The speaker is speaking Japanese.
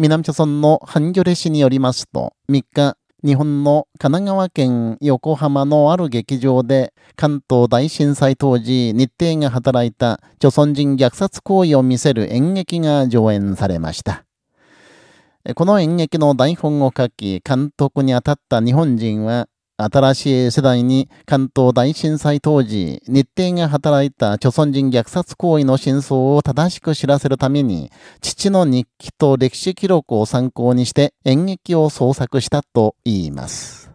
南朝村のハンギョレ氏によりますと、3日、日本の神奈川県横浜のある劇場で関東大震災当時日程が働いた朝鮮人虐殺行為を見せる演劇が上演されました。この演劇の台本を書き監督に当たった日本人は新しい世代に関東大震災当時、日程が働いた朝鮮人虐殺行為の真相を正しく知らせるために、父の日記と歴史記録を参考にして演劇を創作したと言います。